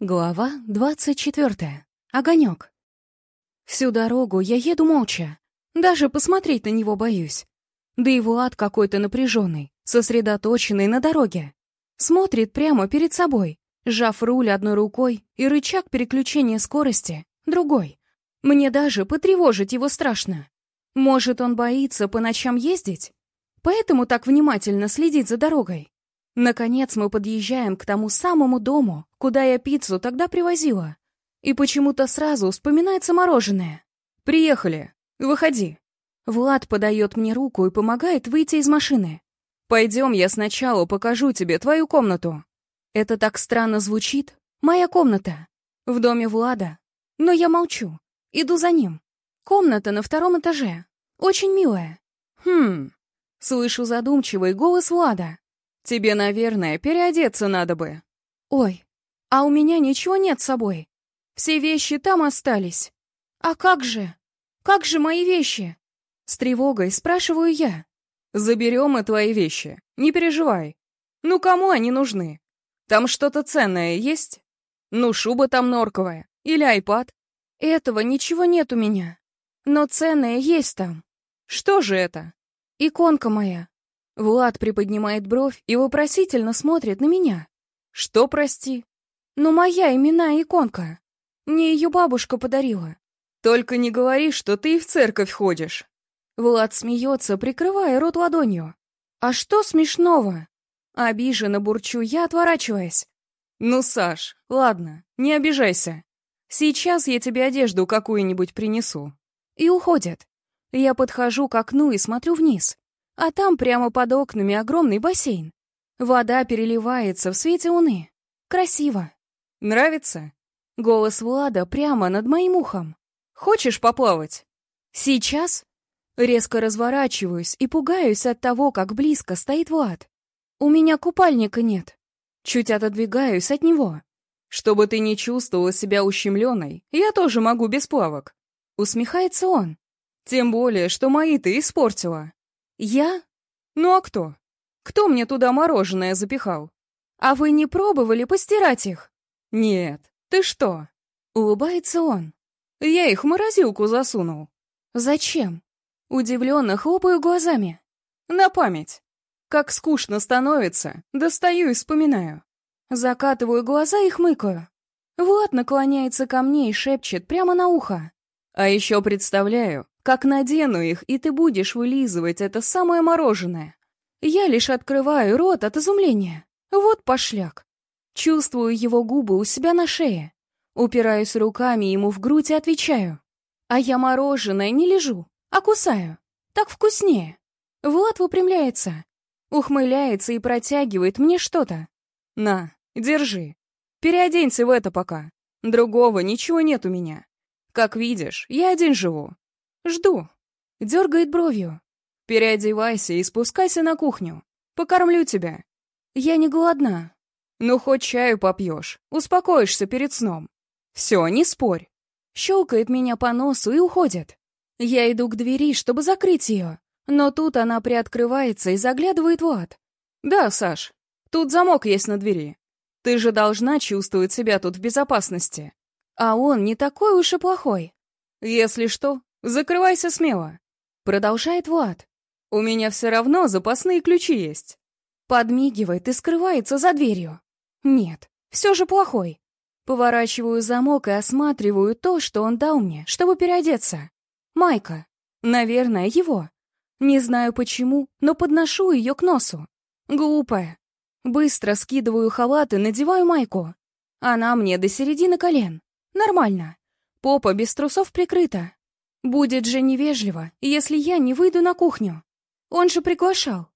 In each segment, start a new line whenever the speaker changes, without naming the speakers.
Глава двадцать четвертая. Огонек. Всю дорогу я еду молча. Даже посмотреть на него боюсь. Да и Влад какой-то напряженный, сосредоточенный на дороге. Смотрит прямо перед собой, сжав руль одной рукой и рычаг переключения скорости другой. Мне даже потревожить его страшно. Может, он боится по ночам ездить? Поэтому так внимательно следит за дорогой. Наконец мы подъезжаем к тому самому дому, куда я пиццу тогда привозила. И почему-то сразу вспоминается мороженое. «Приехали. Выходи». Влад подает мне руку и помогает выйти из машины. «Пойдем, я сначала покажу тебе твою комнату». Это так странно звучит. Моя комната. В доме Влада. Но я молчу. Иду за ним. Комната на втором этаже. Очень милая. Хм. Слышу задумчивый голос Влада. Тебе, наверное, переодеться надо бы. Ой, а у меня ничего нет с собой. Все вещи там остались. А как же? Как же мои вещи? С тревогой спрашиваю я. Заберем мы твои вещи, не переживай. Ну кому они нужны? Там что-то ценное есть? Ну, шуба там норковая. Или айпад? Этого ничего нет у меня. Но ценное есть там. Что же это? Иконка моя. Влад приподнимает бровь и вопросительно смотрит на меня. «Что, прости?» «Ну, моя именная иконка. Мне ее бабушка подарила». «Только не говори, что ты и в церковь ходишь». Влад смеется, прикрывая рот ладонью. «А что смешного?» Обиженно бурчу я, отворачиваясь. «Ну, Саш, ладно, не обижайся. Сейчас я тебе одежду какую-нибудь принесу». И уходит. Я подхожу к окну и смотрю вниз. А там прямо под окнами огромный бассейн. Вода переливается в свете луны. Красиво. Нравится? Голос Влада прямо над моим ухом. Хочешь поплавать? Сейчас? Резко разворачиваюсь и пугаюсь от того, как близко стоит Влад. У меня купальника нет. Чуть отодвигаюсь от него. Чтобы ты не чувствовала себя ущемленной, я тоже могу без плавок. Усмехается он. Тем более, что мои ты испортила. «Я? Ну а кто? Кто мне туда мороженое запихал? А вы не пробовали постирать их?» «Нет, ты что?» Улыбается он. «Я их в морозилку засунул». «Зачем?» Удивленно хлопаю глазами. «На память. Как скучно становится, достаю и вспоминаю. Закатываю глаза и хмыкаю. Влад наклоняется ко мне и шепчет прямо на ухо. А еще представляю, как надену их, и ты будешь вылизывать это самое мороженое. Я лишь открываю рот от изумления. Вот пошляк. Чувствую его губы у себя на шее. Упираюсь руками ему в грудь и отвечаю. А я мороженое не лежу, а кусаю. Так вкуснее. Влад выпрямляется, ухмыляется и протягивает мне что-то. На, держи. Переоденься в это пока. Другого ничего нет у меня. Как видишь, я один живу. Жду. Дергает бровью. Переодевайся и спускайся на кухню. Покормлю тебя. Я не голодна. Ну, хоть чаю попьешь. Успокоишься перед сном. Все, не спорь. Щелкает меня по носу и уходит. Я иду к двери, чтобы закрыть ее. Но тут она приоткрывается и заглядывает в ад. Да, Саш, тут замок есть на двери. Ты же должна чувствовать себя тут в безопасности. А он не такой уж и плохой. Если что, Закрывайся смело. Продолжает Влад. У меня все равно запасные ключи есть. Подмигивает и скрывается за дверью. Нет, все же плохой. Поворачиваю замок и осматриваю то, что он дал мне, чтобы переодеться. Майка. Наверное, его. Не знаю почему, но подношу ее к носу. Глупая. Быстро скидываю халат и надеваю майку. Она мне до середины колен. Нормально. Попа без трусов прикрыта. Будет же невежливо, если я не выйду на кухню. Он же приглашал.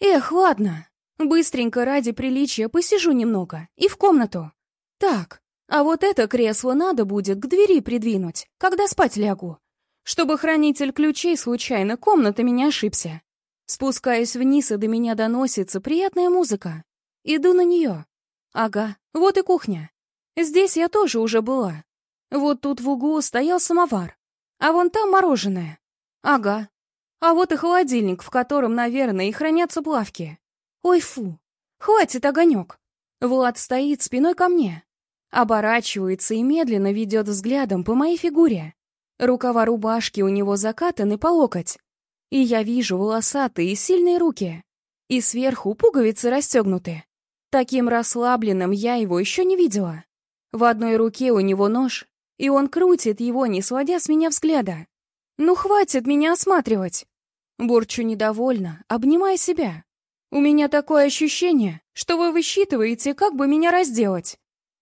Эх, ладно. Быстренько ради приличия посижу немного и в комнату. Так, а вот это кресло надо будет к двери придвинуть, когда спать лягу. Чтобы хранитель ключей случайно комнатами не ошибся. Спускаюсь вниз, и до меня доносится приятная музыка. Иду на нее. Ага, вот и кухня. Здесь я тоже уже была. Вот тут в углу стоял самовар. А вон там мороженое. Ага. А вот и холодильник, в котором, наверное, и хранятся плавки. Ой, фу. Хватит огонек. Влад стоит спиной ко мне. Оборачивается и медленно ведет взглядом по моей фигуре. Рукава рубашки у него закатаны по локоть. И я вижу волосатые и сильные руки. И сверху пуговицы расстегнуты. Таким расслабленным я его еще не видела. В одной руке у него нож, и он крутит его, не сводя с меня взгляда. «Ну, хватит меня осматривать!» Бурчу недовольно, обнимая себя. «У меня такое ощущение, что вы высчитываете, как бы меня разделать.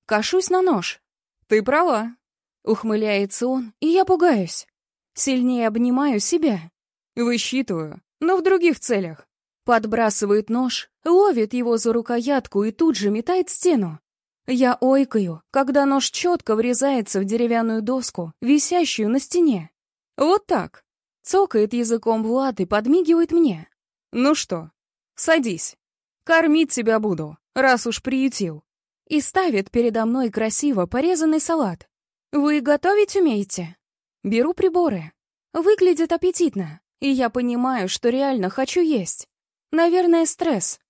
Кашусь на нож. Ты права. Ухмыляется он, и я пугаюсь. Сильнее обнимаю себя. Высчитываю, но в других целях. Подбрасывает нож, ловит его за рукоятку и тут же метает стену. Я ойкаю, когда нож четко врезается в деревянную доску, висящую на стене. Вот так. Цокает языком Влад и подмигивает мне. Ну что, садись. Кормить тебя буду, раз уж приютил и ставит передо мной красиво порезанный салат. «Вы готовить умеете?» Беру приборы. Выглядит аппетитно, и я понимаю, что реально хочу есть. Наверное, стресс.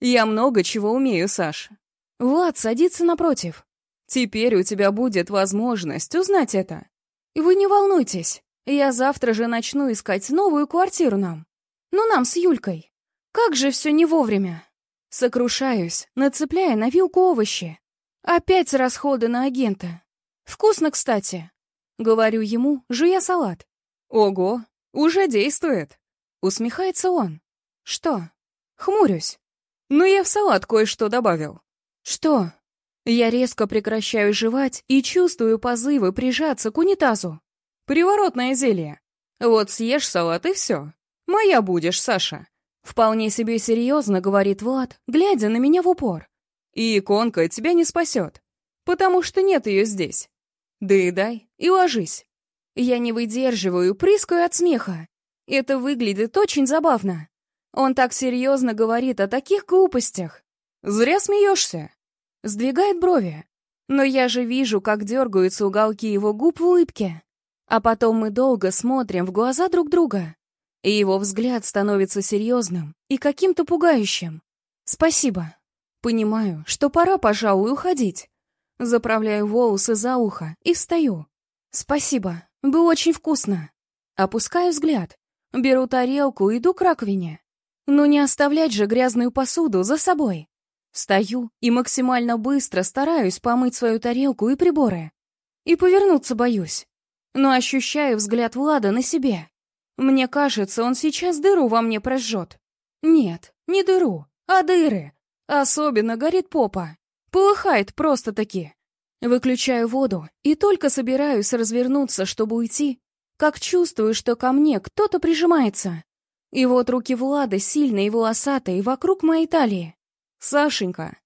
Я много чего умею, Саш. Влад садится напротив. Теперь у тебя будет возможность узнать это. И вы не волнуйтесь, я завтра же начну искать новую квартиру нам. Ну, нам с Юлькой. Как же все не вовремя. Сокрушаюсь, нацепляя на вилку овощи. Опять расходы на агента. Вкусно, кстати. Говорю ему, жуя салат. Ого, уже действует. Усмехается он. Что? Хмурюсь. Ну, я в салат кое-что добавил. Что? Я резко прекращаю жевать и чувствую позывы прижаться к унитазу. Приворотное зелье. Вот съешь салат и все. Моя будешь, Саша. Вполне себе серьезно говорит Влад, глядя на меня в упор. И иконка тебя не спасет, потому что нет ее здесь. Доедай и ложись. Я не выдерживаю, прыскаю от смеха. Это выглядит очень забавно. Он так серьезно говорит о таких глупостях. Зря смеешься. Сдвигает брови. Но я же вижу, как дергаются уголки его губ в улыбке. А потом мы долго смотрим в глаза друг друга и его взгляд становится серьезным и каким-то пугающим. «Спасибо. Понимаю, что пора, пожалуй, уходить. Заправляю волосы за ухо и встаю. Спасибо, было очень вкусно. Опускаю взгляд, беру тарелку, иду к раковине. Но не оставлять же грязную посуду за собой. Встаю и максимально быстро стараюсь помыть свою тарелку и приборы. И повернуться боюсь. Но ощущаю взгляд Влада на себе. Мне кажется, он сейчас дыру во мне прожжет. Нет, не дыру, а дыры. Особенно горит попа. Полыхает просто-таки. Выключаю воду и только собираюсь развернуться, чтобы уйти, как чувствую, что ко мне кто-то прижимается. И вот руки Влада сильные и волосатые вокруг моей талии. Сашенька.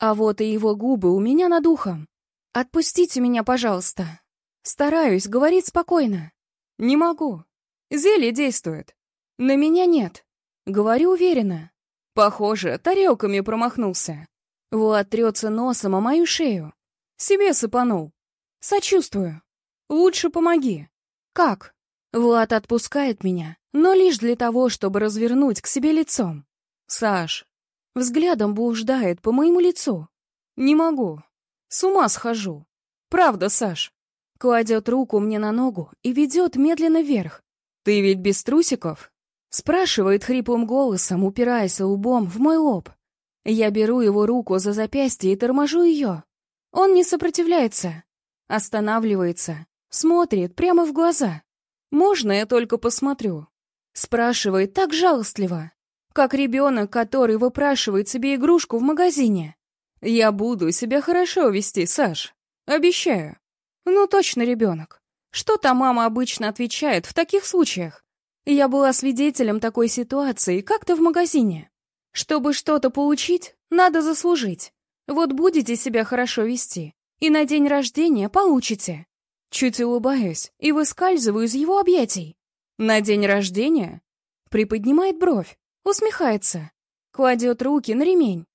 А вот и его губы у меня над ухом. Отпустите меня, пожалуйста. Стараюсь говорить спокойно. Не могу. Зелье действует. На меня нет. Говорю уверенно. Похоже, тарелками промахнулся. Вот трется носом о мою шею. Себе сыпанул. Сочувствую. Лучше помоги. Как? Влад отпускает меня, но лишь для того, чтобы развернуть к себе лицом. Саш. Взглядом блуждает по моему лицу. Не могу. С ума схожу. Правда, Саш. Кладет руку мне на ногу и ведет медленно вверх, «Ты ведь без трусиков?» Спрашивает хриплым голосом, упираясь лбом в мой лоб. Я беру его руку за запястье и торможу ее. Он не сопротивляется. Останавливается. Смотрит прямо в глаза. «Можно я только посмотрю?» Спрашивает так жалостливо, как ребенок, который выпрашивает себе игрушку в магазине. «Я буду себя хорошо вести, Саш. Обещаю». Ну, точно ребенок. Что-то мама обычно отвечает в таких случаях. Я была свидетелем такой ситуации как-то в магазине. Чтобы что-то получить, надо заслужить. Вот будете себя хорошо вести, и на день рождения получите. Чуть улыбаюсь и выскальзываю из его объятий. На день рождения? Приподнимает бровь, усмехается, кладет руки на ремень.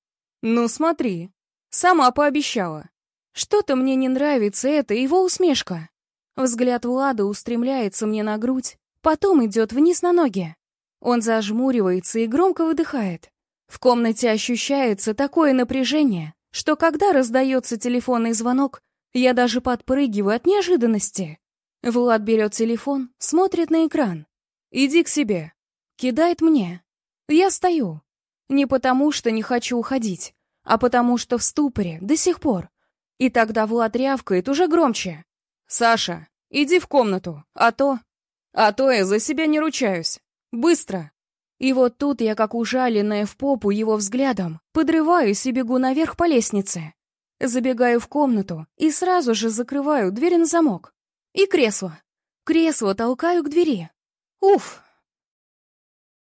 Ну смотри, сама пообещала. Что-то мне не нравится эта его усмешка. Взгляд Влада устремляется мне на грудь, потом идет вниз на ноги. Он зажмуривается и громко выдыхает. В комнате ощущается такое напряжение, что когда раздается телефонный звонок, я даже подпрыгиваю от неожиданности. Влад берет телефон, смотрит на экран. «Иди к себе». Кидает мне. Я стою. Не потому, что не хочу уходить, а потому, что в ступоре до сих пор. И тогда Влад рявкает уже громче. «Саша, иди в комнату, а то...» «А то я за себя не ручаюсь. Быстро!» И вот тут я, как ужаленная в попу его взглядом, подрываюсь и бегу наверх по лестнице. Забегаю в комнату и сразу же закрываю дверь на замок. И кресло. Кресло толкаю к двери. Уф,